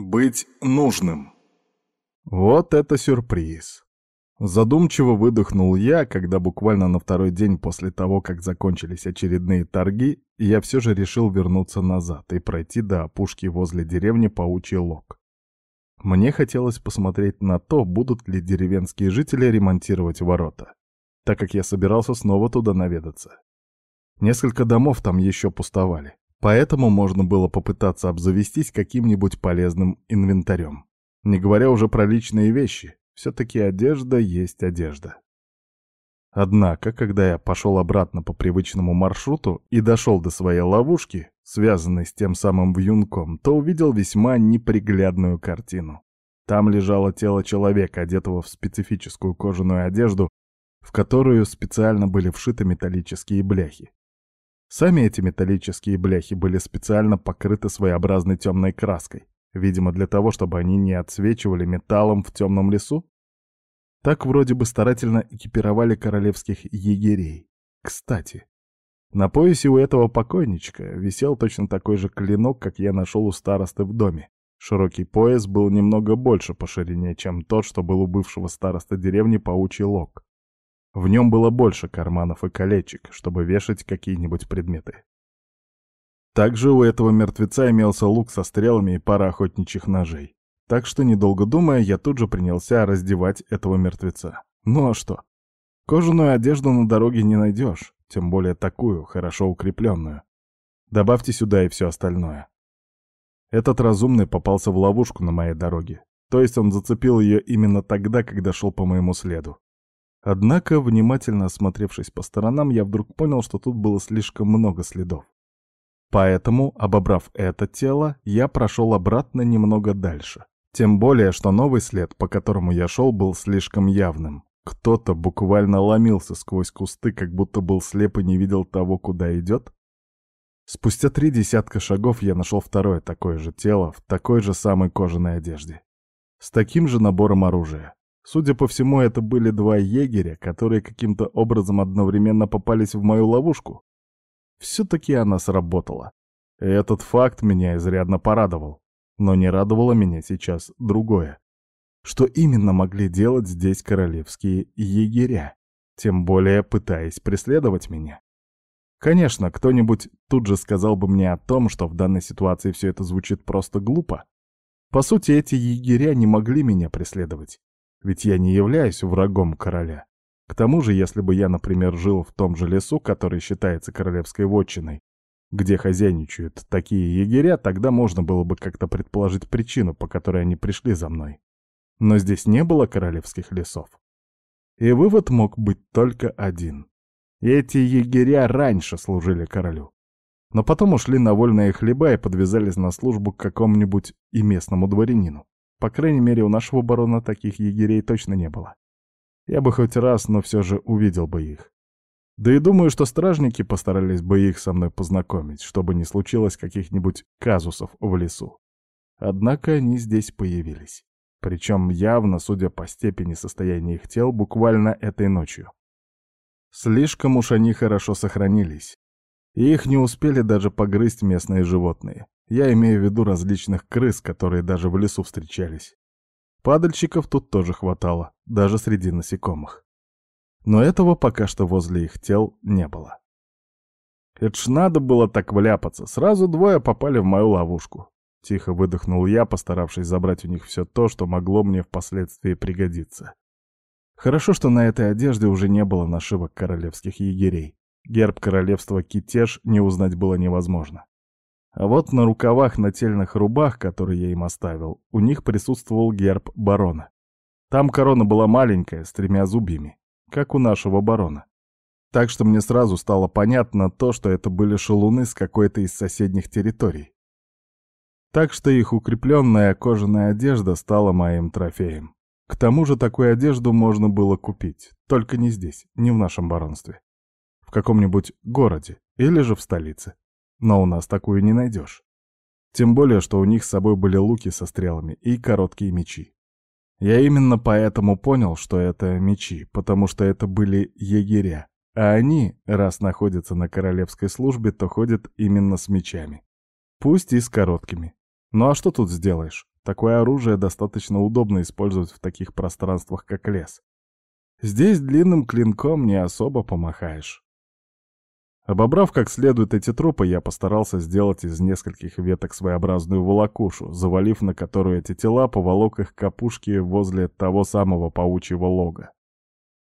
Быть нужным. Вот это сюрприз. Задумчиво выдохнул я, когда буквально на второй день после того, как закончились очередные торги, я все же решил вернуться назад и пройти до опушки возле деревни Паучий Лог. Мне хотелось посмотреть на то, будут ли деревенские жители ремонтировать ворота, так как я собирался снова туда наведаться. Несколько домов там еще пустовали, поэтому можно было попытаться обзавестись каким-нибудь полезным инвентарем. Не говоря уже про личные вещи, все-таки одежда есть одежда. Однако, когда я пошел обратно по привычному маршруту и дошел до своей ловушки, связанной с тем самым вьюнком, то увидел весьма неприглядную картину. Там лежало тело человека, одетого в специфическую кожаную одежду, в которую специально были вшиты металлические бляхи. Сами эти металлические бляхи были специально покрыты своеобразной темной краской, видимо, для того, чтобы они не отсвечивали металлом в темном лесу. Так вроде бы старательно экипировали королевских егерей. Кстати, на поясе у этого покойничка висел точно такой же клинок, как я нашел у старосты в доме. Широкий пояс был немного больше по ширине, чем тот, что был у бывшего староста деревни Паучий Лог. В нем было больше карманов и колечек, чтобы вешать какие-нибудь предметы. Также у этого мертвеца имелся лук со стрелами и пара охотничьих ножей. Так что, недолго думая, я тут же принялся раздевать этого мертвеца. Ну а что? Кожаную одежду на дороге не найдешь, тем более такую, хорошо укрепленную. Добавьте сюда и все остальное. Этот разумный попался в ловушку на моей дороге. То есть он зацепил ее именно тогда, когда шел по моему следу. Однако, внимательно осмотревшись по сторонам, я вдруг понял, что тут было слишком много следов. Поэтому, обобрав это тело, я прошел обратно немного дальше. Тем более, что новый след, по которому я шел, был слишком явным. Кто-то буквально ломился сквозь кусты, как будто был слеп и не видел того, куда идет. Спустя три десятка шагов я нашел второе такое же тело в такой же самой кожаной одежде. С таким же набором оружия. Судя по всему, это были два егеря, которые каким-то образом одновременно попались в мою ловушку. Все-таки она сработала. И этот факт меня изрядно порадовал. Но не радовало меня сейчас другое. Что именно могли делать здесь королевские егеря, тем более пытаясь преследовать меня? Конечно, кто-нибудь тут же сказал бы мне о том, что в данной ситуации все это звучит просто глупо. По сути, эти егеря не могли меня преследовать, ведь я не являюсь врагом короля. К тому же, если бы я, например, жил в том же лесу, который считается королевской вотчиной, где хозяйничают такие егеря, тогда можно было бы как-то предположить причину, по которой они пришли за мной. Но здесь не было королевских лесов. И вывод мог быть только один. Эти егеря раньше служили королю. Но потом ушли на вольные хлеба и подвязались на службу к какому-нибудь и местному дворянину. По крайней мере, у нашего барона таких егерей точно не было. Я бы хоть раз, но все же увидел бы их. Да и думаю, что стражники постарались бы их со мной познакомить, чтобы не случилось каких-нибудь казусов в лесу. Однако они здесь появились. Причем явно, судя по степени состояния их тел, буквально этой ночью. Слишком уж они хорошо сохранились. И их не успели даже погрызть местные животные. Я имею в виду различных крыс, которые даже в лесу встречались. Падальщиков тут тоже хватало, даже среди насекомых. Но этого пока что возле их тел не было. Это ж надо было так вляпаться, сразу двое попали в мою ловушку. Тихо выдохнул я, постаравшись забрать у них все то, что могло мне впоследствии пригодиться. Хорошо, что на этой одежде уже не было нашивок королевских егерей. Герб королевства Китеж не узнать было невозможно. А вот на рукавах нательных рубах, которые я им оставил, у них присутствовал герб барона. Там корона была маленькая, с тремя зубьями, как у нашего барона. Так что мне сразу стало понятно то, что это были шалуны с какой-то из соседних территорий. Так что их укрепленная кожаная одежда стала моим трофеем. К тому же такую одежду можно было купить, только не здесь, не в нашем баронстве. В каком-нибудь городе или же в столице но у нас такую не найдешь. Тем более, что у них с собой были луки со стрелами и короткие мечи. Я именно поэтому понял, что это мечи, потому что это были егеря, а они, раз находятся на королевской службе, то ходят именно с мечами. Пусть и с короткими. Ну а что тут сделаешь? Такое оружие достаточно удобно использовать в таких пространствах, как лес. Здесь длинным клинком не особо помахаешь. Обобрав как следует эти трупы, я постарался сделать из нескольких веток своеобразную волокушу, завалив на которую эти тела, поволок их к возле того самого паучьего лога.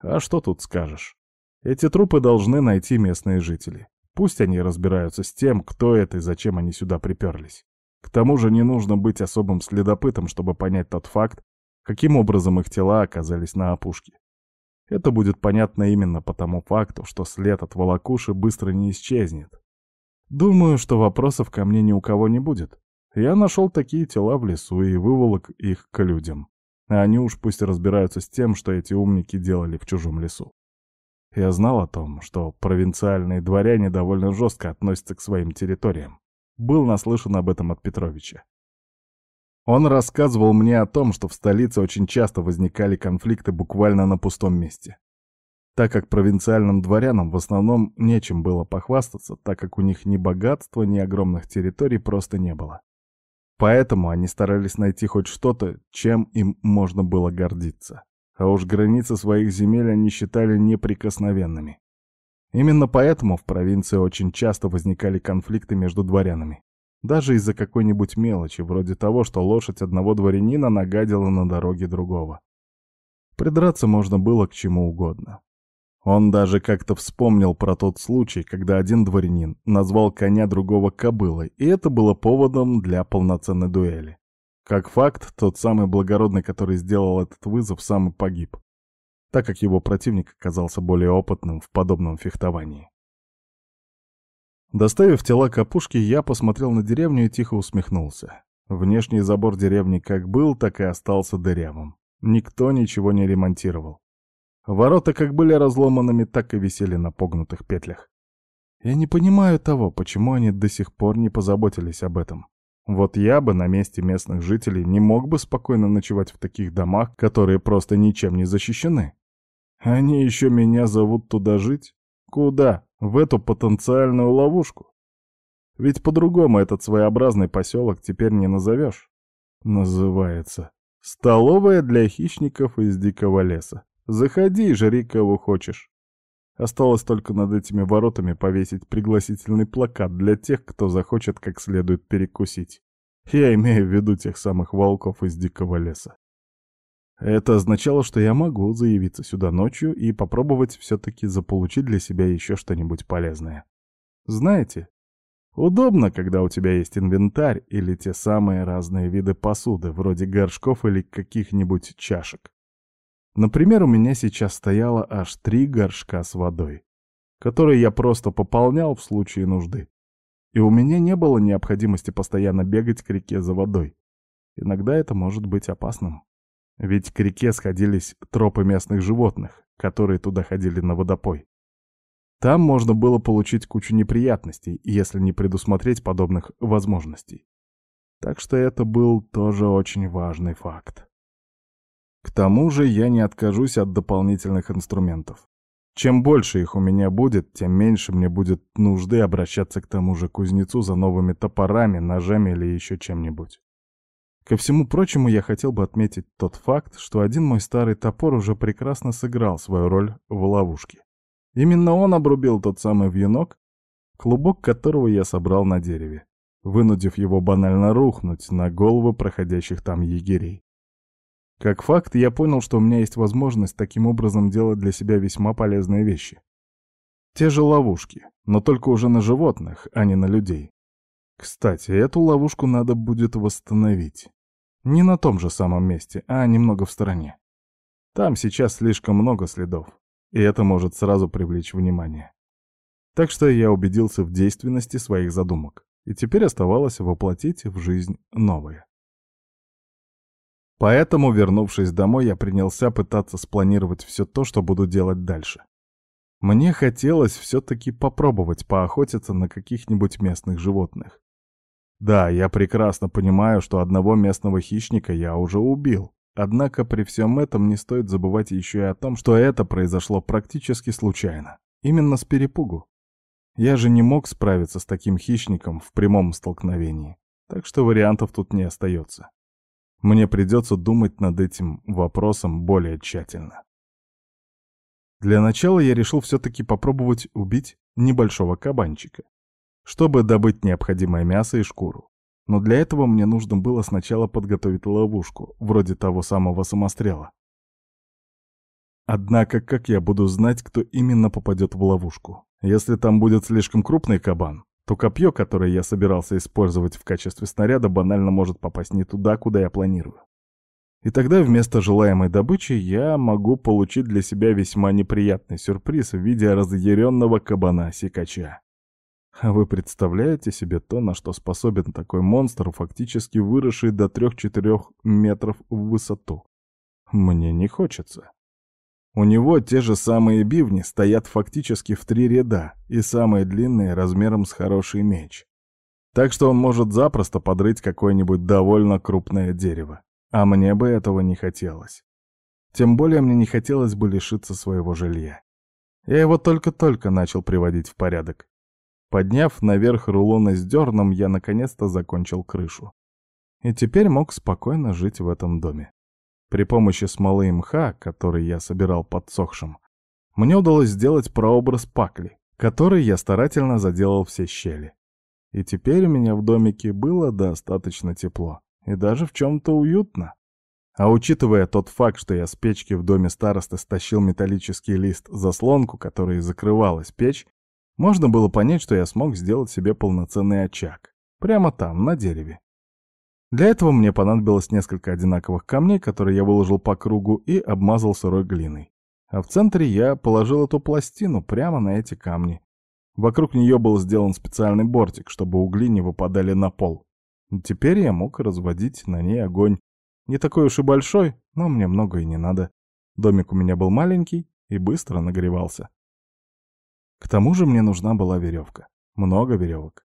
А что тут скажешь? Эти трупы должны найти местные жители. Пусть они разбираются с тем, кто это и зачем они сюда приперлись. К тому же не нужно быть особым следопытом, чтобы понять тот факт, каким образом их тела оказались на опушке. Это будет понятно именно по тому факту, что след от волокуши быстро не исчезнет. Думаю, что вопросов ко мне ни у кого не будет. Я нашел такие тела в лесу и выволок их к людям. А они уж пусть разбираются с тем, что эти умники делали в чужом лесу. Я знал о том, что провинциальные дворяне довольно жестко относятся к своим территориям. Был наслышан об этом от Петровича. Он рассказывал мне о том, что в столице очень часто возникали конфликты буквально на пустом месте. Так как провинциальным дворянам в основном нечем было похвастаться, так как у них ни богатства, ни огромных территорий просто не было. Поэтому они старались найти хоть что-то, чем им можно было гордиться. А уж границы своих земель они считали неприкосновенными. Именно поэтому в провинции очень часто возникали конфликты между дворянами. Даже из-за какой-нибудь мелочи, вроде того, что лошадь одного дворянина нагадила на дороге другого. Придраться можно было к чему угодно. Он даже как-то вспомнил про тот случай, когда один дворянин назвал коня другого кобылой, и это было поводом для полноценной дуэли. Как факт, тот самый благородный, который сделал этот вызов, сам и погиб, так как его противник оказался более опытным в подобном фехтовании. Доставив тела к опушке, я посмотрел на деревню и тихо усмехнулся. Внешний забор деревни как был, так и остался дырявым. Никто ничего не ремонтировал. Ворота как были разломанными, так и висели на погнутых петлях. Я не понимаю того, почему они до сих пор не позаботились об этом. Вот я бы на месте местных жителей не мог бы спокойно ночевать в таких домах, которые просто ничем не защищены. Они еще меня зовут туда жить? Куда? В эту потенциальную ловушку? Ведь по-другому этот своеобразный поселок теперь не назовешь. Называется «Столовая для хищников из дикого леса». Заходи, жри кого хочешь. Осталось только над этими воротами повесить пригласительный плакат для тех, кто захочет как следует перекусить. Я имею в виду тех самых волков из дикого леса. Это означало, что я могу заявиться сюда ночью и попробовать все-таки заполучить для себя еще что-нибудь полезное. Знаете, удобно, когда у тебя есть инвентарь или те самые разные виды посуды, вроде горшков или каких-нибудь чашек. Например, у меня сейчас стояло аж три горшка с водой, которые я просто пополнял в случае нужды. И у меня не было необходимости постоянно бегать к реке за водой. Иногда это может быть опасным. Ведь к реке сходились тропы местных животных, которые туда ходили на водопой. Там можно было получить кучу неприятностей, если не предусмотреть подобных возможностей. Так что это был тоже очень важный факт. К тому же я не откажусь от дополнительных инструментов. Чем больше их у меня будет, тем меньше мне будет нужды обращаться к тому же кузнецу за новыми топорами, ножами или еще чем-нибудь. Ко всему прочему, я хотел бы отметить тот факт, что один мой старый топор уже прекрасно сыграл свою роль в ловушке. Именно он обрубил тот самый вьюнок, клубок которого я собрал на дереве, вынудив его банально рухнуть на головы проходящих там егерей. Как факт, я понял, что у меня есть возможность таким образом делать для себя весьма полезные вещи. Те же ловушки, но только уже на животных, а не на людей. Кстати, эту ловушку надо будет восстановить. Не на том же самом месте, а немного в стороне. Там сейчас слишком много следов, и это может сразу привлечь внимание. Так что я убедился в действенности своих задумок, и теперь оставалось воплотить в жизнь новое. Поэтому, вернувшись домой, я принялся пытаться спланировать все то, что буду делать дальше. Мне хотелось все-таки попробовать поохотиться на каких-нибудь местных животных. Да, я прекрасно понимаю, что одного местного хищника я уже убил. Однако при всем этом не стоит забывать еще и о том, что это произошло практически случайно. Именно с перепугу. Я же не мог справиться с таким хищником в прямом столкновении. Так что вариантов тут не остается. Мне придется думать над этим вопросом более тщательно. Для начала я решил все-таки попробовать убить небольшого кабанчика, чтобы добыть необходимое мясо и шкуру. Но для этого мне нужно было сначала подготовить ловушку, вроде того самого самострела. Однако как я буду знать, кто именно попадет в ловушку? Если там будет слишком крупный кабан, то копье, которое я собирался использовать в качестве снаряда, банально может попасть не туда, куда я планирую. И тогда вместо желаемой добычи я могу получить для себя весьма неприятный сюрприз в виде разъяренного кабана-сикача. А вы представляете себе то, на что способен такой монстр, фактически выросший до 3-4 метров в высоту? Мне не хочется. У него те же самые бивни стоят фактически в три ряда, и самые длинные размером с хороший меч. Так что он может запросто подрыть какое-нибудь довольно крупное дерево. А мне бы этого не хотелось. Тем более мне не хотелось бы лишиться своего жилья. Я его только-только начал приводить в порядок. Подняв наверх рулоны с дерном, я наконец-то закончил крышу. И теперь мог спокойно жить в этом доме. При помощи смолы и мха, который я собирал подсохшим, мне удалось сделать прообраз пакли, который я старательно заделал все щели. И теперь у меня в домике было достаточно тепло и даже в чем-то уютно. А учитывая тот факт, что я с печки в доме старосты стащил металлический лист-заслонку, которой закрывалась печь, можно было понять, что я смог сделать себе полноценный очаг. Прямо там, на дереве. Для этого мне понадобилось несколько одинаковых камней, которые я выложил по кругу и обмазал сырой глиной. А в центре я положил эту пластину прямо на эти камни. Вокруг нее был сделан специальный бортик, чтобы угли не выпадали на пол. Теперь я мог разводить на ней огонь. Не такой уж и большой, но мне много и не надо. Домик у меня был маленький и быстро нагревался. К тому же мне нужна была веревка. Много веревок.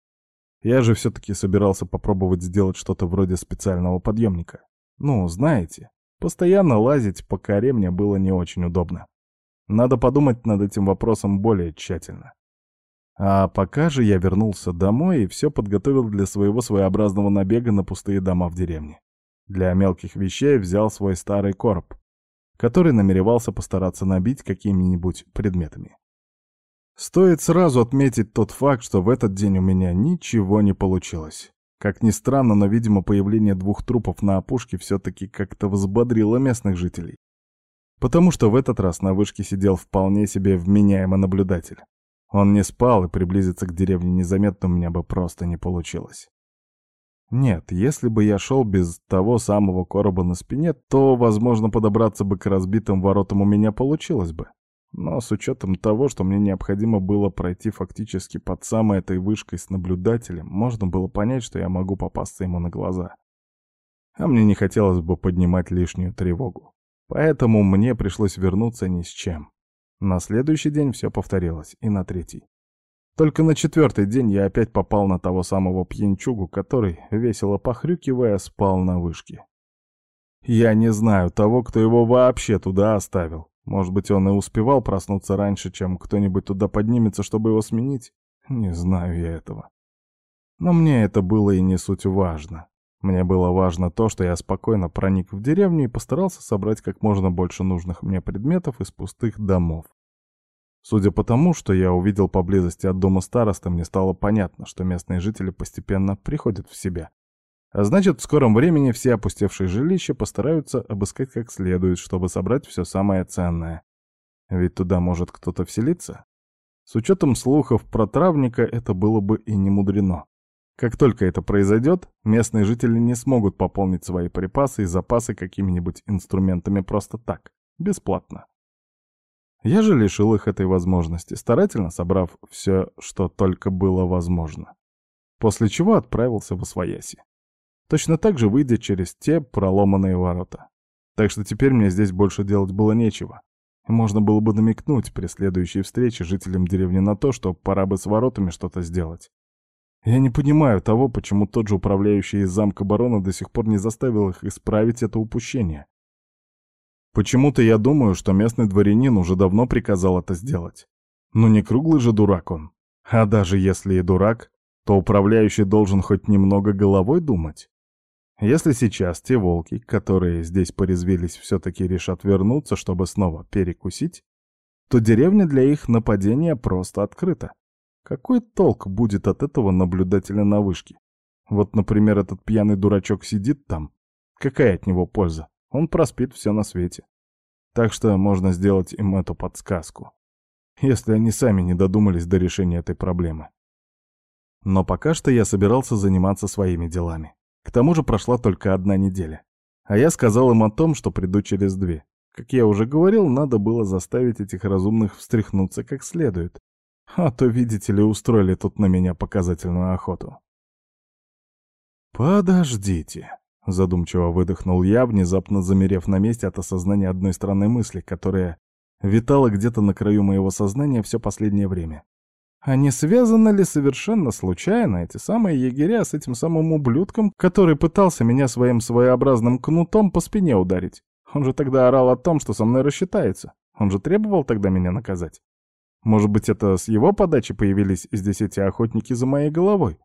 Я же все-таки собирался попробовать сделать что-то вроде специального подъемника. Ну, знаете, постоянно лазить по коре мне было не очень удобно. Надо подумать над этим вопросом более тщательно. А пока же я вернулся домой и все подготовил для своего своеобразного набега на пустые дома в деревне. Для мелких вещей взял свой старый короб, который намеревался постараться набить какими-нибудь предметами. Стоит сразу отметить тот факт, что в этот день у меня ничего не получилось. Как ни странно, но, видимо, появление двух трупов на опушке все-таки как-то взбодрило местных жителей. Потому что в этот раз на вышке сидел вполне себе вменяемый наблюдатель. Он не спал, и приблизиться к деревне незаметно у меня бы просто не получилось. Нет, если бы я шел без того самого короба на спине, то, возможно, подобраться бы к разбитым воротам у меня получилось бы. Но с учетом того, что мне необходимо было пройти фактически под самой этой вышкой с наблюдателем, можно было понять, что я могу попасться ему на глаза. А мне не хотелось бы поднимать лишнюю тревогу. Поэтому мне пришлось вернуться ни с чем. На следующий день все повторилось, и на третий. Только на четвертый день я опять попал на того самого пьянчугу, который, весело похрюкивая, спал на вышке. Я не знаю того, кто его вообще туда оставил. Может быть, он и успевал проснуться раньше, чем кто-нибудь туда поднимется, чтобы его сменить? Не знаю я этого. Но мне это было и не суть важно. Мне было важно то, что я спокойно проник в деревню и постарался собрать как можно больше нужных мне предметов из пустых домов. Судя по тому, что я увидел поблизости от дома староста, мне стало понятно, что местные жители постепенно приходят в себя. А значит, в скором времени все опустевшие жилища постараются обыскать как следует, чтобы собрать все самое ценное. Ведь туда может кто-то вселиться. С учетом слухов про травника это было бы и не мудрено. Как только это произойдет, местные жители не смогут пополнить свои припасы и запасы какими-нибудь инструментами просто так, бесплатно. Я же лишил их этой возможности, старательно собрав все, что только было возможно. После чего отправился в Освояси точно так же выйдя через те проломанные ворота. Так что теперь мне здесь больше делать было нечего. можно было бы намекнуть при следующей встрече жителям деревни на то, что пора бы с воротами что-то сделать. Я не понимаю того, почему тот же управляющий из замка барона до сих пор не заставил их исправить это упущение. Почему-то я думаю, что местный дворянин уже давно приказал это сделать. Но не круглый же дурак он. А даже если и дурак, то управляющий должен хоть немного головой думать. Если сейчас те волки, которые здесь порезвились, все-таки решат вернуться, чтобы снова перекусить, то деревня для их нападения просто открыта. Какой толк будет от этого наблюдателя на вышке? Вот, например, этот пьяный дурачок сидит там. Какая от него польза? Он проспит все на свете. Так что можно сделать им эту подсказку. Если они сами не додумались до решения этой проблемы. Но пока что я собирался заниматься своими делами. К тому же прошла только одна неделя. А я сказал им о том, что приду через две. Как я уже говорил, надо было заставить этих разумных встряхнуться как следует. А то, видите ли, устроили тут на меня показательную охоту. «Подождите», — задумчиво выдохнул я, внезапно замерев на месте от осознания одной странной мысли, которая витала где-то на краю моего сознания все последнее время. А не связаны ли совершенно случайно эти самые егеря с этим самым ублюдком, который пытался меня своим своеобразным кнутом по спине ударить? Он же тогда орал о том, что со мной рассчитается. Он же требовал тогда меня наказать. Может быть, это с его подачи появились здесь эти охотники за моей головой?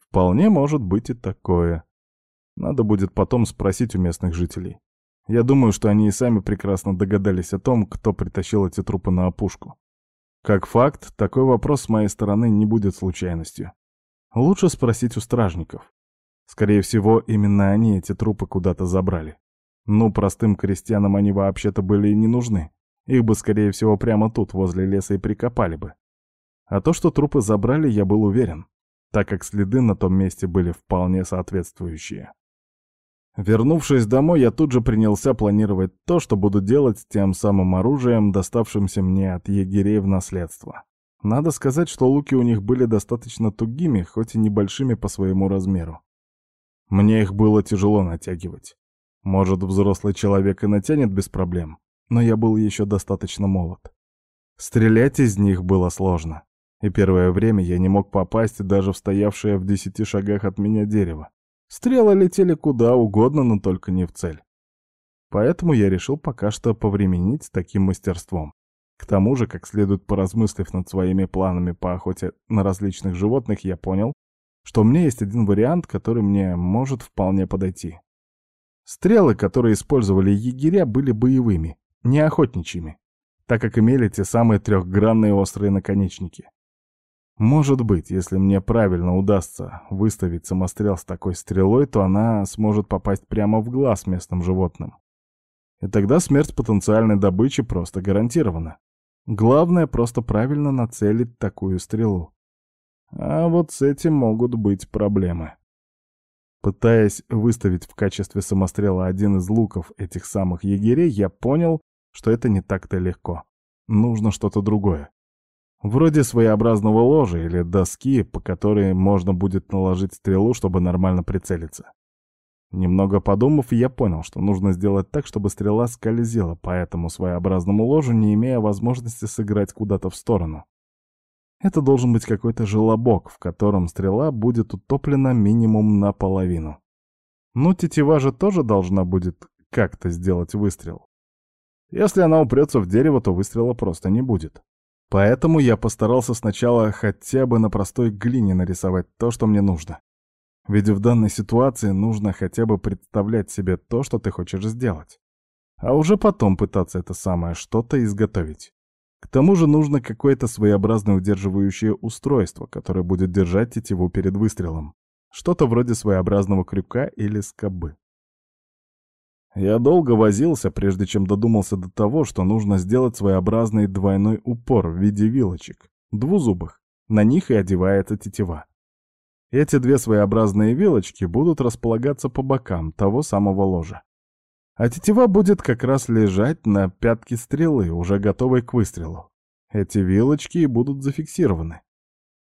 Вполне может быть и такое. Надо будет потом спросить у местных жителей. Я думаю, что они и сами прекрасно догадались о том, кто притащил эти трупы на опушку. Как факт, такой вопрос с моей стороны не будет случайностью. Лучше спросить у стражников. Скорее всего, именно они эти трупы куда-то забрали. Ну, простым крестьянам они вообще-то были и не нужны. Их бы, скорее всего, прямо тут, возле леса, и прикопали бы. А то, что трупы забрали, я был уверен, так как следы на том месте были вполне соответствующие. Вернувшись домой, я тут же принялся планировать то, что буду делать с тем самым оружием, доставшимся мне от егерей в наследство. Надо сказать, что луки у них были достаточно тугими, хоть и небольшими по своему размеру. Мне их было тяжело натягивать. Может, взрослый человек и натянет без проблем, но я был еще достаточно молод. Стрелять из них было сложно, и первое время я не мог попасть даже в стоявшее в десяти шагах от меня дерево. Стрелы летели куда угодно, но только не в цель. Поэтому я решил пока что повременить с таким мастерством. К тому же, как следует поразмыслив над своими планами по охоте на различных животных, я понял, что у меня есть один вариант, который мне может вполне подойти. Стрелы, которые использовали егеря, были боевыми, не охотничьими, так как имели те самые трехгранные острые наконечники. Может быть, если мне правильно удастся выставить самострел с такой стрелой, то она сможет попасть прямо в глаз местным животным. И тогда смерть потенциальной добычи просто гарантирована. Главное просто правильно нацелить такую стрелу. А вот с этим могут быть проблемы. Пытаясь выставить в качестве самострела один из луков этих самых егерей, я понял, что это не так-то легко. Нужно что-то другое. Вроде своеобразного ложа или доски, по которой можно будет наложить стрелу, чтобы нормально прицелиться. Немного подумав, я понял, что нужно сделать так, чтобы стрела скользила по этому своеобразному ложу, не имея возможности сыграть куда-то в сторону. Это должен быть какой-то желобок, в котором стрела будет утоплена минимум наполовину. Ну, тетива же тоже должна будет как-то сделать выстрел. Если она упрется в дерево, то выстрела просто не будет. Поэтому я постарался сначала хотя бы на простой глине нарисовать то, что мне нужно. Ведь в данной ситуации нужно хотя бы представлять себе то, что ты хочешь сделать. А уже потом пытаться это самое что-то изготовить. К тому же нужно какое-то своеобразное удерживающее устройство, которое будет держать тетиву перед выстрелом. Что-то вроде своеобразного крюка или скобы. Я долго возился, прежде чем додумался до того, что нужно сделать своеобразный двойной упор в виде вилочек, двузубых. На них и одевается тетива. Эти две своеобразные вилочки будут располагаться по бокам того самого ложа. А тетива будет как раз лежать на пятке стрелы, уже готовой к выстрелу. Эти вилочки будут зафиксированы.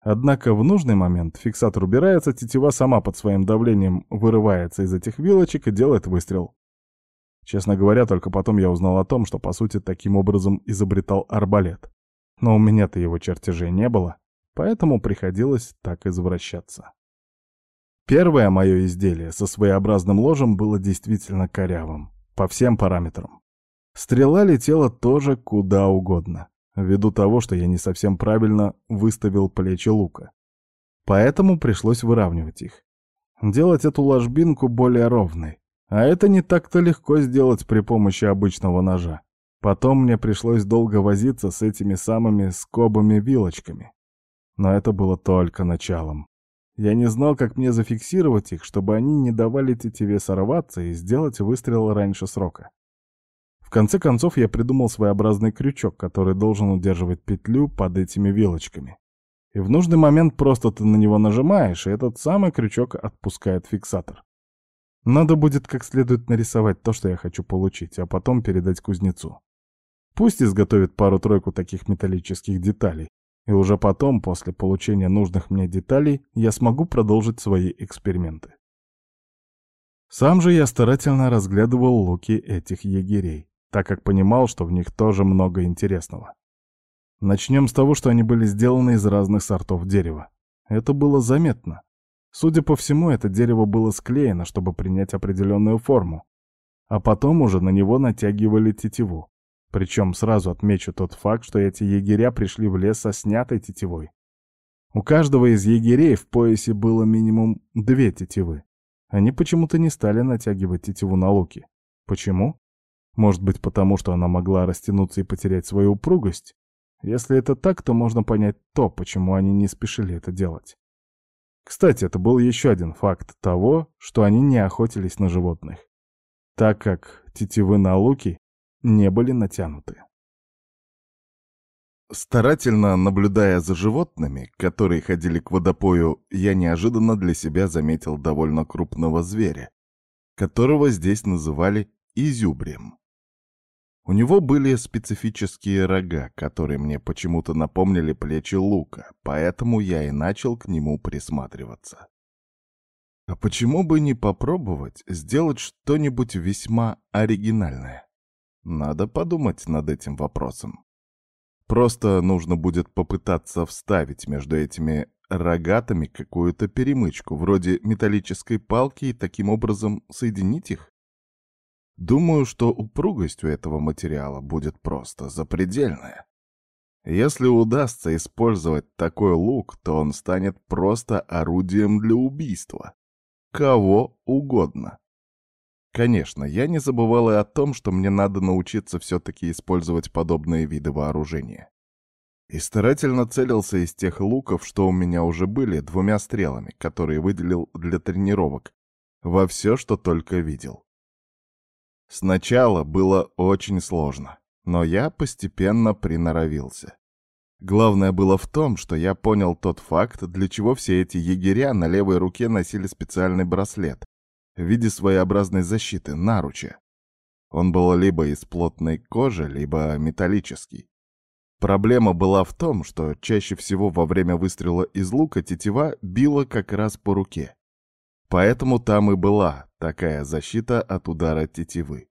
Однако в нужный момент фиксатор убирается, тетива сама под своим давлением вырывается из этих вилочек и делает выстрел. Честно говоря, только потом я узнал о том, что, по сути, таким образом изобретал арбалет. Но у меня-то его чертежей не было, поэтому приходилось так извращаться. Первое мое изделие со своеобразным ложем было действительно корявым, по всем параметрам. Стрела летела тоже куда угодно, ввиду того, что я не совсем правильно выставил плечи лука. Поэтому пришлось выравнивать их. делать эту ложбинку более ровной. А это не так-то легко сделать при помощи обычного ножа. Потом мне пришлось долго возиться с этими самыми скобами-вилочками. Но это было только началом. Я не знал, как мне зафиксировать их, чтобы они не давали тетиве сорваться и сделать выстрел раньше срока. В конце концов, я придумал своеобразный крючок, который должен удерживать петлю под этими вилочками. И в нужный момент просто ты на него нажимаешь, и этот самый крючок отпускает фиксатор. Надо будет как следует нарисовать то, что я хочу получить, а потом передать кузнецу. Пусть изготовит пару-тройку таких металлических деталей, и уже потом, после получения нужных мне деталей, я смогу продолжить свои эксперименты. Сам же я старательно разглядывал луки этих егерей, так как понимал, что в них тоже много интересного. Начнем с того, что они были сделаны из разных сортов дерева. Это было заметно. Судя по всему, это дерево было склеено, чтобы принять определенную форму, а потом уже на него натягивали тетиву. Причем сразу отмечу тот факт, что эти егеря пришли в лес со снятой тетивой. У каждого из егерей в поясе было минимум две тетивы. Они почему-то не стали натягивать тетиву на луки. Почему? Может быть, потому что она могла растянуться и потерять свою упругость? Если это так, то можно понять то, почему они не спешили это делать. Кстати, это был еще один факт того, что они не охотились на животных. Так как тетивы на луки не были натянуты. Старательно наблюдая за животными, которые ходили к водопою, я неожиданно для себя заметил довольно крупного зверя, которого здесь называли изюбрем. У него были специфические рога, которые мне почему-то напомнили плечи лука, поэтому я и начал к нему присматриваться. А почему бы не попробовать сделать что-нибудь весьма оригинальное? Надо подумать над этим вопросом. Просто нужно будет попытаться вставить между этими рогатами какую-то перемычку, вроде металлической палки, и таким образом соединить их. Думаю, что упругость у этого материала будет просто запредельная. Если удастся использовать такой лук, то он станет просто орудием для убийства. Кого угодно. Конечно, я не забывал и о том, что мне надо научиться все-таки использовать подобные виды вооружения. И старательно целился из тех луков, что у меня уже были, двумя стрелами, которые выделил для тренировок, во все, что только видел. Сначала было очень сложно, но я постепенно приноровился. Главное было в том, что я понял тот факт, для чего все эти егеря на левой руке носили специальный браслет, в виде своеобразной защиты, наруча. Он был либо из плотной кожи, либо металлический. Проблема была в том, что чаще всего во время выстрела из лука тетива била как раз по руке. Поэтому там и была такая защита от удара тетивы.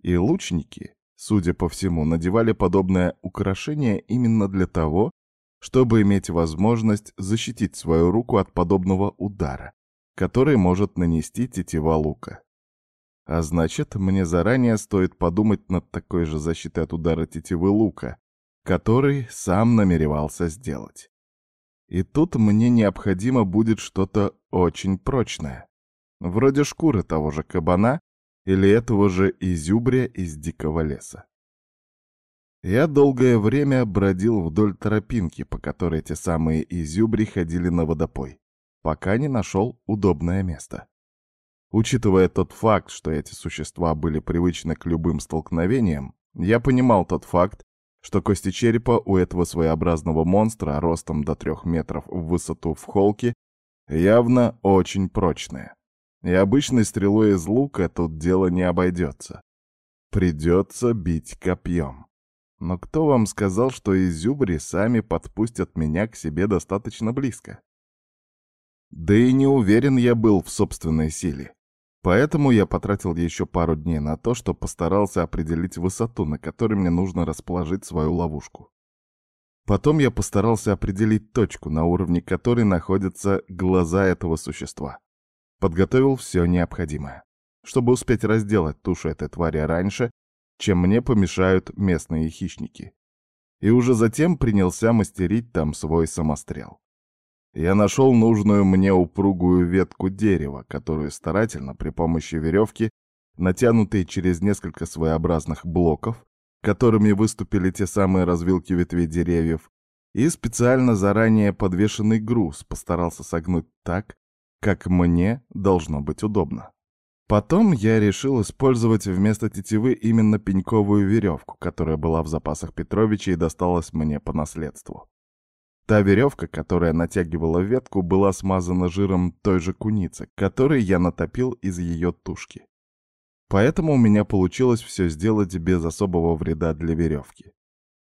И лучники, судя по всему, надевали подобное украшение именно для того, чтобы иметь возможность защитить свою руку от подобного удара, который может нанести тетива лука. А значит, мне заранее стоит подумать над такой же защитой от удара тетивы лука, который сам намеревался сделать. И тут мне необходимо будет что-то очень прочное. Вроде шкуры того же кабана или этого же изюбря из дикого леса. Я долгое время бродил вдоль тропинки, по которой те самые изюбри ходили на водопой пока не нашел удобное место. Учитывая тот факт, что эти существа были привычны к любым столкновениям, я понимал тот факт, что кости черепа у этого своеобразного монстра ростом до трех метров в высоту в холке явно очень прочные. И обычной стрелой из лука тут дело не обойдется. Придется бить копьем. Но кто вам сказал, что изюбри сами подпустят меня к себе достаточно близко? Да и не уверен я был в собственной силе. Поэтому я потратил еще пару дней на то, что постарался определить высоту, на которой мне нужно расположить свою ловушку. Потом я постарался определить точку, на уровне которой находятся глаза этого существа. Подготовил все необходимое, чтобы успеть разделать тушу этой твари раньше, чем мне помешают местные хищники. И уже затем принялся мастерить там свой самострел. Я нашел нужную мне упругую ветку дерева, которую старательно при помощи веревки, натянутой через несколько своеобразных блоков, которыми выступили те самые развилки ветвей деревьев, и специально заранее подвешенный груз постарался согнуть так, как мне должно быть удобно. Потом я решил использовать вместо тетивы именно пеньковую веревку, которая была в запасах Петровича и досталась мне по наследству. Та веревка, которая натягивала ветку, была смазана жиром той же куницы, который я натопил из ее тушки. Поэтому у меня получилось все сделать без особого вреда для веревки.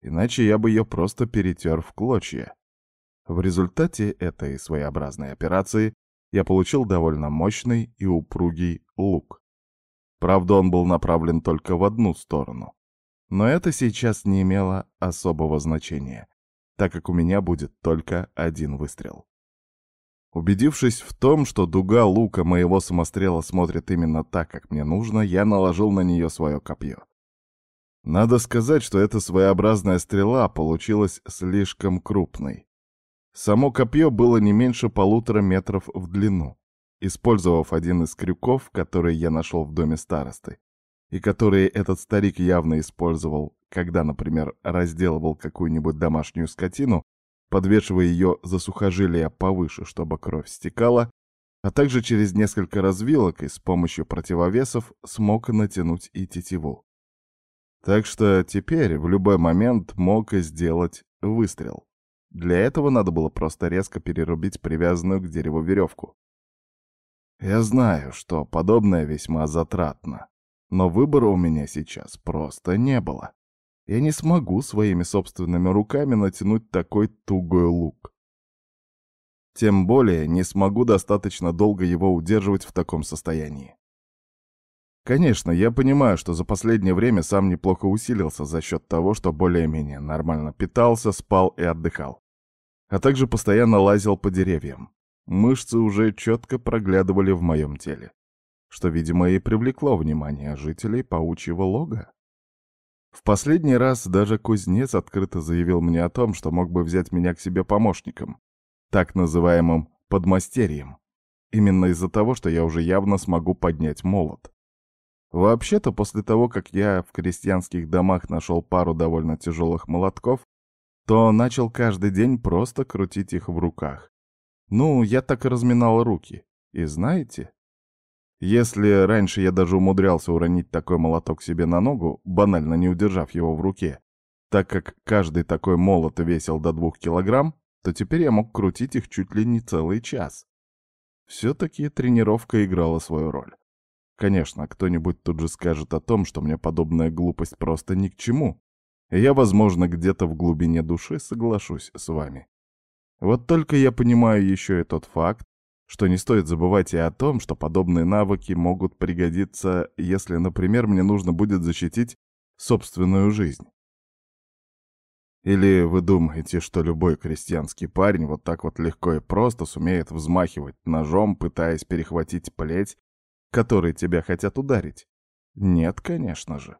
Иначе я бы ее просто перетер в клочья. В результате этой своеобразной операции я получил довольно мощный и упругий лук. Правда, он был направлен только в одну сторону. Но это сейчас не имело особого значения, так как у меня будет только один выстрел. Убедившись в том, что дуга лука моего самострела смотрит именно так, как мне нужно, я наложил на нее свое копье. Надо сказать, что эта своеобразная стрела получилась слишком крупной. Само копье было не меньше полутора метров в длину. Использовав один из крюков, который я нашел в доме старосты, и которые этот старик явно использовал, когда, например, разделывал какую-нибудь домашнюю скотину, подвешивая ее за сухожилия повыше, чтобы кровь стекала, а также через несколько развилок и с помощью противовесов смог натянуть и тетиву. Так что теперь в любой момент мог сделать выстрел. Для этого надо было просто резко перерубить привязанную к дереву веревку. Я знаю, что подобное весьма затратно, но выбора у меня сейчас просто не было. Я не смогу своими собственными руками натянуть такой тугой лук. Тем более не смогу достаточно долго его удерживать в таком состоянии. Конечно, я понимаю, что за последнее время сам неплохо усилился за счет того, что более-менее нормально питался, спал и отдыхал а также постоянно лазил по деревьям. Мышцы уже четко проглядывали в моем теле, что, видимо, и привлекло внимание жителей паучьего лога. В последний раз даже кузнец открыто заявил мне о том, что мог бы взять меня к себе помощником, так называемым подмастерьем, именно из-за того, что я уже явно смогу поднять молот. Вообще-то, после того, как я в крестьянских домах нашел пару довольно тяжелых молотков, то начал каждый день просто крутить их в руках. Ну, я так и разминал руки. И знаете, если раньше я даже умудрялся уронить такой молоток себе на ногу, банально не удержав его в руке, так как каждый такой молот весил до двух килограмм, то теперь я мог крутить их чуть ли не целый час. Все-таки тренировка играла свою роль. Конечно, кто-нибудь тут же скажет о том, что мне подобная глупость просто ни к чему, я, возможно, где-то в глубине души соглашусь с вами. Вот только я понимаю еще и тот факт, что не стоит забывать и о том, что подобные навыки могут пригодиться, если, например, мне нужно будет защитить собственную жизнь. Или вы думаете, что любой крестьянский парень вот так вот легко и просто сумеет взмахивать ножом, пытаясь перехватить плеть, которой тебя хотят ударить? Нет, конечно же.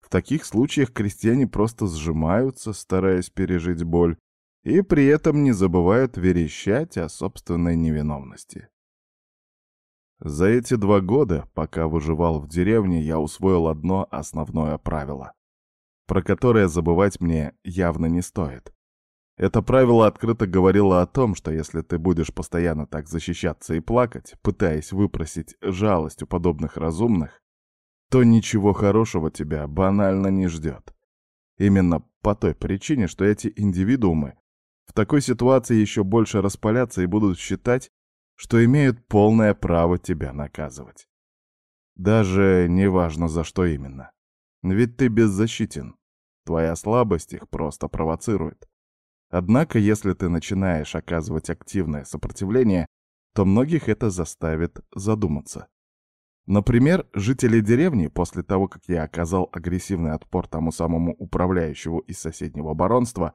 В таких случаях крестьяне просто сжимаются, стараясь пережить боль, и при этом не забывают верещать о собственной невиновности. За эти два года, пока выживал в деревне, я усвоил одно основное правило, про которое забывать мне явно не стоит. Это правило открыто говорило о том, что если ты будешь постоянно так защищаться и плакать, пытаясь выпросить жалость у подобных разумных, то ничего хорошего тебя банально не ждет. Именно по той причине, что эти индивидуумы в такой ситуации еще больше распалятся и будут считать, что имеют полное право тебя наказывать. Даже неважно за что именно. Ведь ты беззащитен. Твоя слабость их просто провоцирует. Однако, если ты начинаешь оказывать активное сопротивление, то многих это заставит задуматься. Например, жители деревни, после того, как я оказал агрессивный отпор тому самому управляющему из соседнего баронства,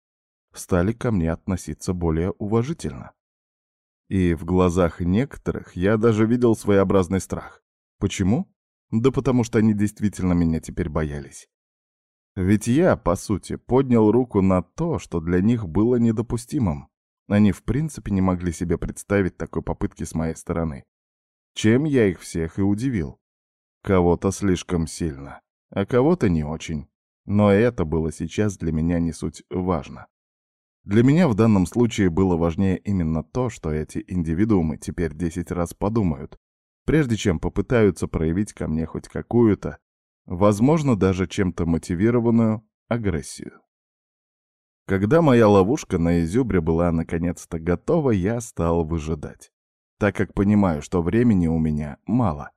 стали ко мне относиться более уважительно. И в глазах некоторых я даже видел своеобразный страх. Почему? Да потому что они действительно меня теперь боялись. Ведь я, по сути, поднял руку на то, что для них было недопустимым. Они в принципе не могли себе представить такой попытки с моей стороны. Чем я их всех и удивил. Кого-то слишком сильно, а кого-то не очень. Но это было сейчас для меня не суть важно. Для меня в данном случае было важнее именно то, что эти индивидуумы теперь 10 раз подумают, прежде чем попытаются проявить ко мне хоть какую-то, возможно, даже чем-то мотивированную агрессию. Когда моя ловушка на изюбре была наконец-то готова, я стал выжидать, так как понимаю, что времени у меня мало,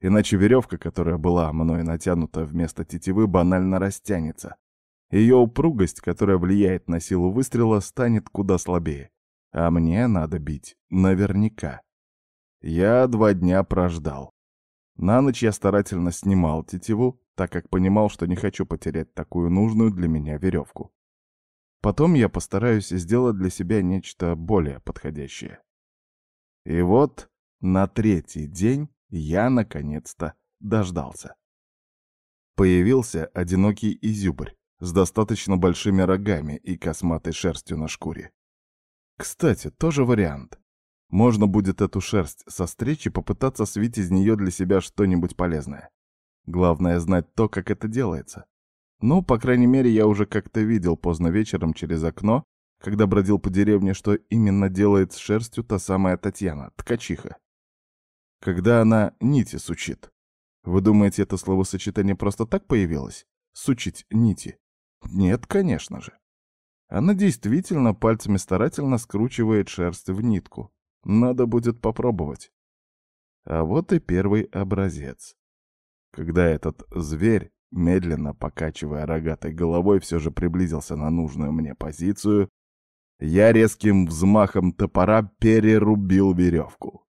иначе веревка, которая была мной натянута вместо тетивы, банально растянется. Ее упругость, которая влияет на силу выстрела, станет куда слабее, а мне надо бить наверняка. Я два дня прождал. На ночь я старательно снимал тетиву, так как понимал, что не хочу потерять такую нужную для меня веревку. Потом я постараюсь сделать для себя нечто более подходящее. И вот на третий день я наконец-то дождался. Появился одинокий изюбрь с достаточно большими рогами и косматой шерстью на шкуре. Кстати, тоже вариант. Можно будет эту шерсть состричь и попытаться свить из нее для себя что-нибудь полезное. Главное знать то, как это делается. Ну, по крайней мере, я уже как-то видел поздно вечером через окно, когда бродил по деревне, что именно делает с шерстью та самая Татьяна, ткачиха. Когда она нити сучит. Вы думаете, это словосочетание просто так появилось? Сучить нити? Нет, конечно же. Она действительно пальцами старательно скручивает шерсть в нитку. Надо будет попробовать. А вот и первый образец. Когда этот зверь, медленно покачивая рогатой головой, все же приблизился на нужную мне позицию, я резким взмахом топора перерубил веревку,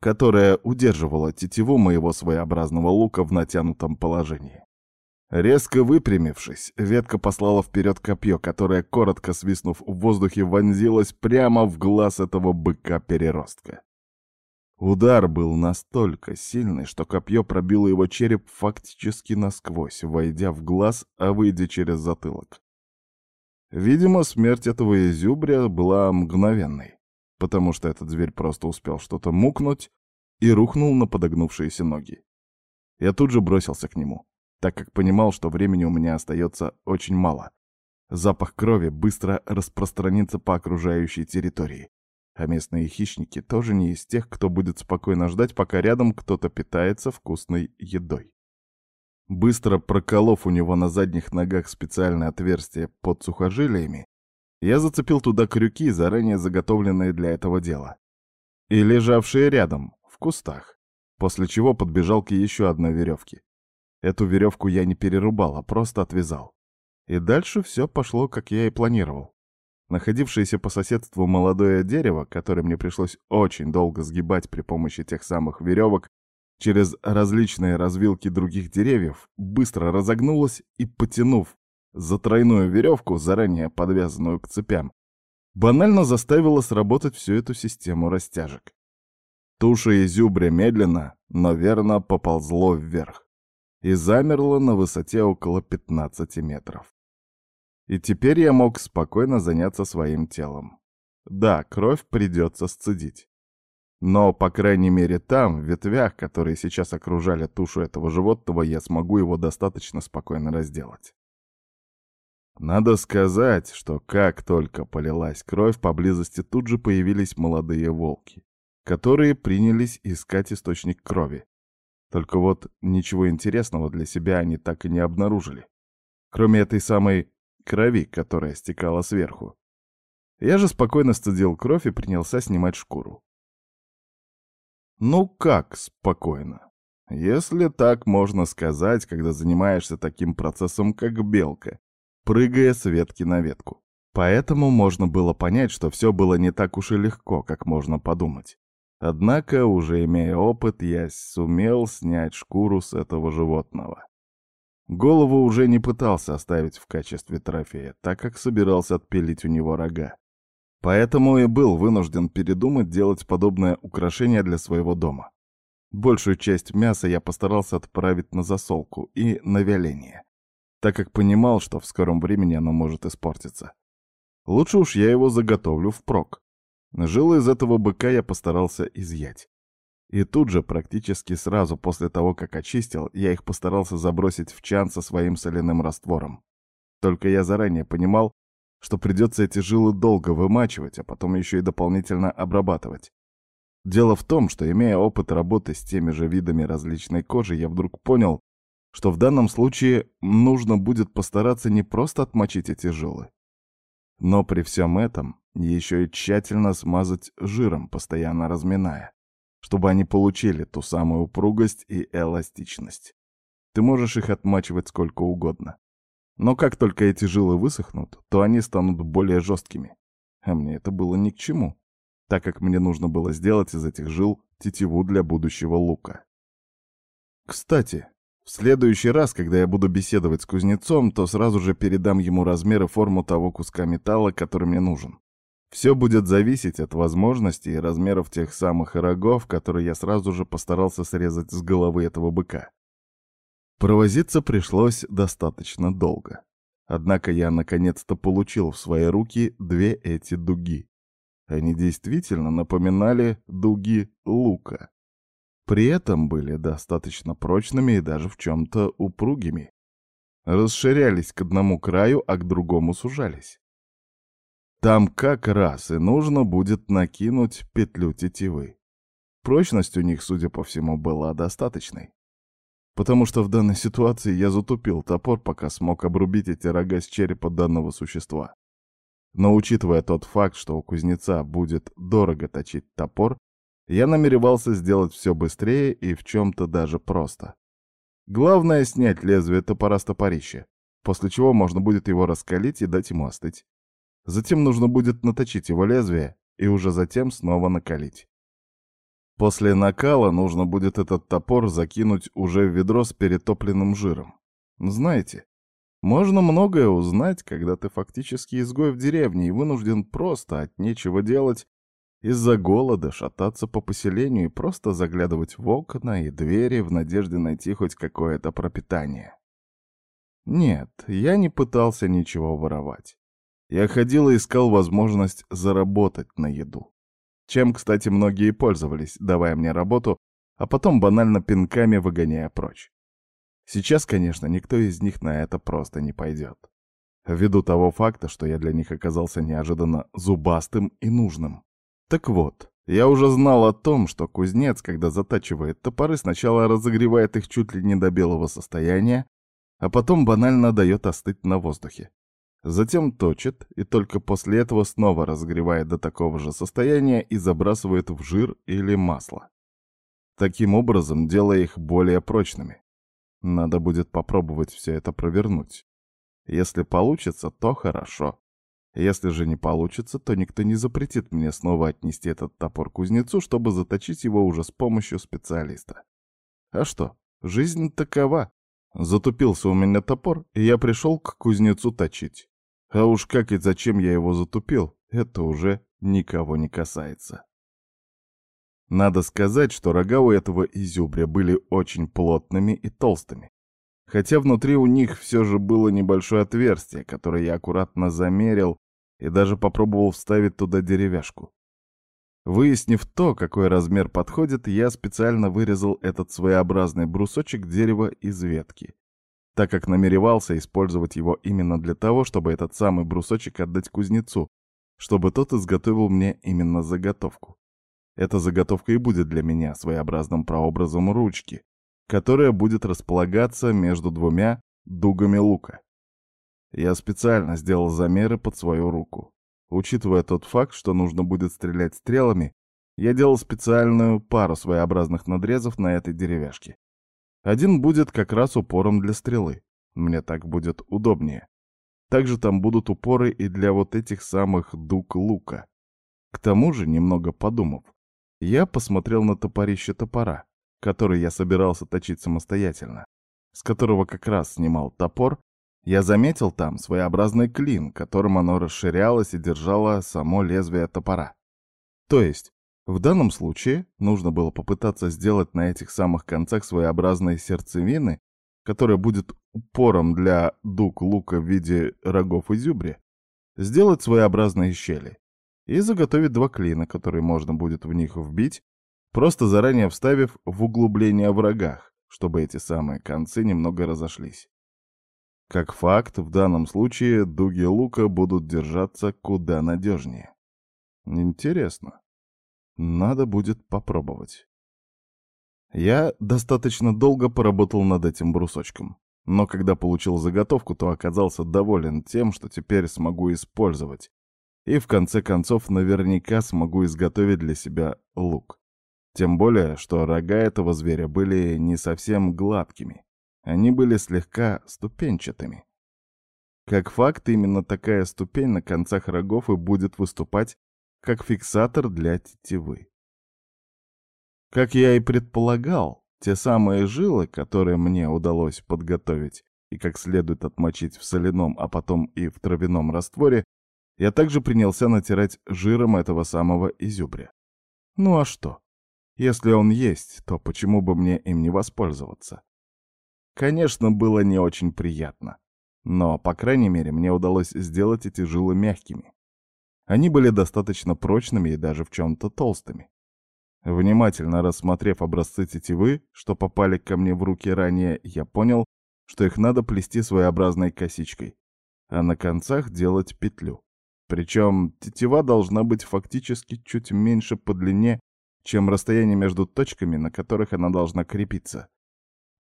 которая удерживала тетиву моего своеобразного лука в натянутом положении. Резко выпрямившись, ветка послала вперед копье, которое, коротко свистнув в воздухе, вонзилось прямо в глаз этого быка-переростка. Удар был настолько сильный, что копье пробило его череп фактически насквозь, войдя в глаз, а выйдя через затылок. Видимо, смерть этого изюбря была мгновенной, потому что этот зверь просто успел что-то мукнуть и рухнул на подогнувшиеся ноги. Я тут же бросился к нему так как понимал, что времени у меня остается очень мало. Запах крови быстро распространится по окружающей территории. А местные хищники тоже не из тех, кто будет спокойно ждать, пока рядом кто-то питается вкусной едой. Быстро проколов у него на задних ногах специальное отверстие под сухожилиями, я зацепил туда крюки, заранее заготовленные для этого дела. И лежавшие рядом, в кустах, после чего подбежал к еще одной веревке. Эту веревку я не перерубал, а просто отвязал. И дальше все пошло, как я и планировал. Находившееся по соседству молодое дерево, которое мне пришлось очень долго сгибать при помощи тех самых веревок, через различные развилки других деревьев, быстро разогнулось и, потянув за тройную веревку, заранее подвязанную к цепям, банально заставило сработать всю эту систему растяжек. Туша изюбря медленно, но верно поползло вверх и замерло на высоте около 15 метров. И теперь я мог спокойно заняться своим телом. Да, кровь придется сцедить. Но, по крайней мере, там, в ветвях, которые сейчас окружали тушу этого животного, я смогу его достаточно спокойно разделать. Надо сказать, что как только полилась кровь, поблизости тут же появились молодые волки, которые принялись искать источник крови, только вот ничего интересного для себя они так и не обнаружили. Кроме этой самой крови, которая стекала сверху. Я же спокойно студил кровь и принялся снимать шкуру. Ну как спокойно? Если так можно сказать, когда занимаешься таким процессом, как белка, прыгая с ветки на ветку. Поэтому можно было понять, что все было не так уж и легко, как можно подумать. Однако, уже имея опыт, я сумел снять шкуру с этого животного. Голову уже не пытался оставить в качестве трофея, так как собирался отпилить у него рога. Поэтому и был вынужден передумать делать подобное украшение для своего дома. Большую часть мяса я постарался отправить на засолку и на вяление, так как понимал, что в скором времени оно может испортиться. Лучше уж я его заготовлю впрок. Жилы из этого быка я постарался изъять. И тут же, практически сразу после того, как очистил, я их постарался забросить в чан со своим соляным раствором. Только я заранее понимал, что придется эти жилы долго вымачивать, а потом еще и дополнительно обрабатывать. Дело в том, что имея опыт работы с теми же видами различной кожи, я вдруг понял, что в данном случае нужно будет постараться не просто отмочить эти жилы, но при всем этом еще и тщательно смазать жиром, постоянно разминая, чтобы они получили ту самую упругость и эластичность. Ты можешь их отмачивать сколько угодно. Но как только эти жилы высохнут, то они станут более жесткими. А мне это было ни к чему, так как мне нужно было сделать из этих жил тетиву для будущего лука. Кстати, в следующий раз, когда я буду беседовать с кузнецом, то сразу же передам ему размер и форму того куска металла, который мне нужен. Все будет зависеть от возможностей и размеров тех самых рогов, которые я сразу же постарался срезать с головы этого быка. Провозиться пришлось достаточно долго. Однако я наконец-то получил в свои руки две эти дуги. Они действительно напоминали дуги лука. При этом были достаточно прочными и даже в чем-то упругими. Расширялись к одному краю, а к другому сужались. Там как раз и нужно будет накинуть петлю тетивы. Прочность у них, судя по всему, была достаточной. Потому что в данной ситуации я затупил топор, пока смог обрубить эти рога с черепа данного существа. Но учитывая тот факт, что у кузнеца будет дорого точить топор, я намеревался сделать все быстрее и в чем-то даже просто. Главное — снять лезвие топора с топорища, после чего можно будет его раскалить и дать ему остыть. Затем нужно будет наточить его лезвие и уже затем снова накалить. После накала нужно будет этот топор закинуть уже в ведро с перетопленным жиром. Знаете, можно многое узнать, когда ты фактически изгой в деревне и вынужден просто от нечего делать из-за голода шататься по поселению и просто заглядывать в окна и двери в надежде найти хоть какое-то пропитание. Нет, я не пытался ничего воровать. Я ходил и искал возможность заработать на еду. Чем, кстати, многие пользовались, давая мне работу, а потом банально пинками выгоняя прочь. Сейчас, конечно, никто из них на это просто не пойдет. Ввиду того факта, что я для них оказался неожиданно зубастым и нужным. Так вот, я уже знал о том, что кузнец, когда затачивает топоры, сначала разогревает их чуть ли не до белого состояния, а потом банально дает остыть на воздухе. Затем точит, и только после этого снова разогревает до такого же состояния и забрасывает в жир или масло. Таким образом, делая их более прочными. Надо будет попробовать все это провернуть. Если получится, то хорошо. Если же не получится, то никто не запретит мне снова отнести этот топор кузнецу, чтобы заточить его уже с помощью специалиста. А что, жизнь такова. Затупился у меня топор, и я пришел к кузнецу точить. А уж как и зачем я его затупил, это уже никого не касается. Надо сказать, что рога у этого изюбря были очень плотными и толстыми хотя внутри у них все же было небольшое отверстие, которое я аккуратно замерил и даже попробовал вставить туда деревяшку. Выяснив то, какой размер подходит, я специально вырезал этот своеобразный брусочек дерева из ветки, так как намеревался использовать его именно для того, чтобы этот самый брусочек отдать кузнецу, чтобы тот изготовил мне именно заготовку. Эта заготовка и будет для меня своеобразным прообразом ручки, которая будет располагаться между двумя дугами лука. Я специально сделал замеры под свою руку. Учитывая тот факт, что нужно будет стрелять стрелами, я делал специальную пару своеобразных надрезов на этой деревяшке. Один будет как раз упором для стрелы. Мне так будет удобнее. Также там будут упоры и для вот этих самых дуг лука. К тому же, немного подумав, я посмотрел на топорище топора который я собирался точить самостоятельно, с которого как раз снимал топор, я заметил там своеобразный клин, которым оно расширялось и держало само лезвие топора. То есть, в данном случае нужно было попытаться сделать на этих самых концах своеобразные сердцевины, которая будет упором для дуг лука в виде рогов изюбря, сделать своеобразные щели и заготовить два клина, которые можно будет в них вбить, просто заранее вставив в углубление в рогах, чтобы эти самые концы немного разошлись. Как факт, в данном случае дуги лука будут держаться куда надежнее. Интересно. Надо будет попробовать. Я достаточно долго поработал над этим брусочком, но когда получил заготовку, то оказался доволен тем, что теперь смогу использовать, и в конце концов наверняка смогу изготовить для себя лук. Тем более, что рога этого зверя были не совсем гладкими. Они были слегка ступенчатыми. Как факт, именно такая ступень на концах рогов и будет выступать как фиксатор для тетивы. Как я и предполагал, те самые жилы, которые мне удалось подготовить и как следует отмочить в соляном, а потом и в травяном растворе, я также принялся натирать жиром этого самого изюбря. Ну а что? Если он есть, то почему бы мне им не воспользоваться? Конечно, было не очень приятно. Но, по крайней мере, мне удалось сделать эти жилы мягкими. Они были достаточно прочными и даже в чем-то толстыми. Внимательно рассмотрев образцы тетивы, что попали ко мне в руки ранее, я понял, что их надо плести своеобразной косичкой, а на концах делать петлю. Причем тетива должна быть фактически чуть меньше по длине, чем расстояние между точками, на которых она должна крепиться.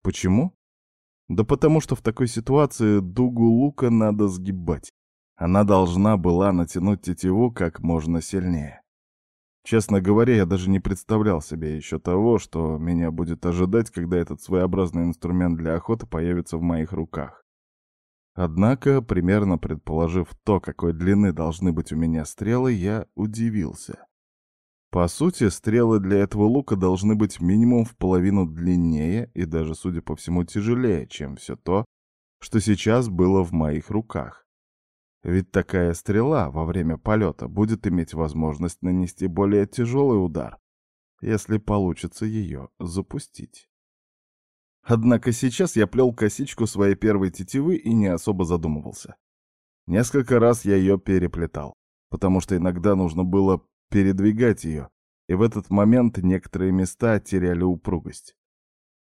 Почему? Да потому что в такой ситуации дугу лука надо сгибать. Она должна была натянуть тетиву как можно сильнее. Честно говоря, я даже не представлял себе еще того, что меня будет ожидать, когда этот своеобразный инструмент для охоты появится в моих руках. Однако, примерно предположив то, какой длины должны быть у меня стрелы, я удивился. По сути, стрелы для этого лука должны быть минимум в половину длиннее и даже, судя по всему, тяжелее, чем все то, что сейчас было в моих руках. Ведь такая стрела во время полета будет иметь возможность нанести более тяжелый удар, если получится ее запустить. Однако сейчас я плел косичку своей первой тетивы и не особо задумывался. Несколько раз я ее переплетал, потому что иногда нужно было передвигать ее, и в этот момент некоторые места теряли упругость.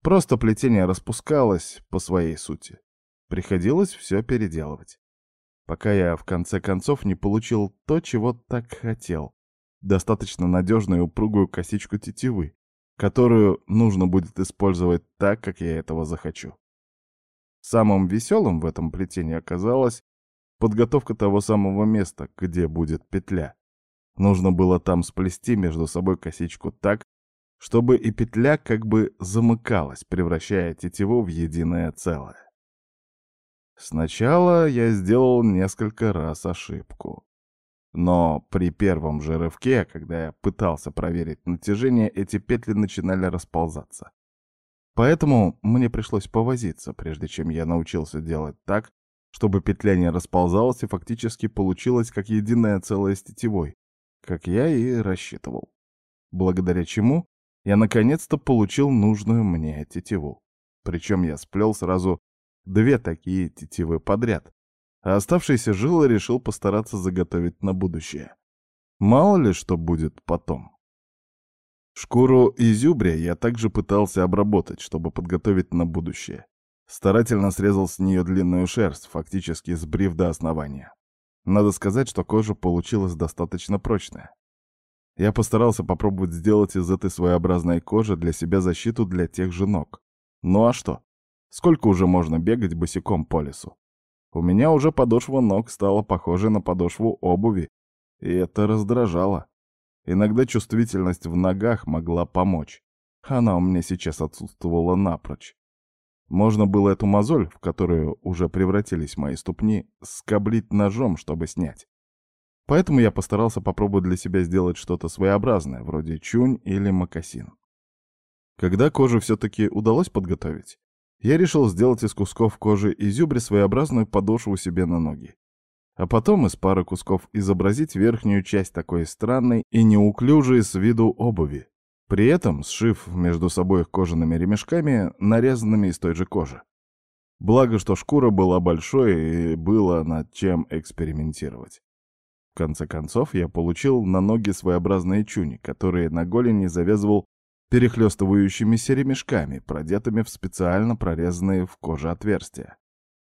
Просто плетение распускалось по своей сути. Приходилось все переделывать. Пока я в конце концов не получил то, чего так хотел. Достаточно надежную и упругую косичку тетивы, которую нужно будет использовать так, как я этого захочу. Самым веселым в этом плетении оказалась подготовка того самого места, где будет петля. Нужно было там сплести между собой косичку так, чтобы и петля как бы замыкалась, превращая тетиву в единое целое. Сначала я сделал несколько раз ошибку. Но при первом же рывке, когда я пытался проверить натяжение, эти петли начинали расползаться. Поэтому мне пришлось повозиться, прежде чем я научился делать так, чтобы петля не расползалась и фактически получилась как единое целое с тетивой, как я и рассчитывал. Благодаря чему я наконец-то получил нужную мне тетиву. Причем я сплел сразу две такие тетивы подряд, а оставшиеся жилы решил постараться заготовить на будущее. Мало ли что будет потом. Шкуру изюбря я также пытался обработать, чтобы подготовить на будущее. Старательно срезал с нее длинную шерсть, фактически сбрив до основания. Надо сказать, что кожа получилась достаточно прочная. Я постарался попробовать сделать из этой своеобразной кожи для себя защиту для тех же ног. Ну а что? Сколько уже можно бегать босиком по лесу? У меня уже подошва ног стала похожей на подошву обуви, и это раздражало. Иногда чувствительность в ногах могла помочь. Она у меня сейчас отсутствовала напрочь. Можно было эту мозоль, в которую уже превратились мои ступни, скоблить ножом, чтобы снять. Поэтому я постарался попробовать для себя сделать что-то своеобразное, вроде чунь или мокасин. Когда кожу все-таки удалось подготовить, я решил сделать из кусков кожи и зюбри своеобразную подошву себе на ноги. А потом из пары кусков изобразить верхнюю часть такой странной и неуклюжей с виду обуви, при этом сшив между собой кожаными ремешками, нарезанными из той же кожи. Благо, что шкура была большой и было над чем экспериментировать. В конце концов, я получил на ноги своеобразные чуни, которые на голени завязывал перехлестывающимися ремешками, продетыми в специально прорезанные в коже отверстия.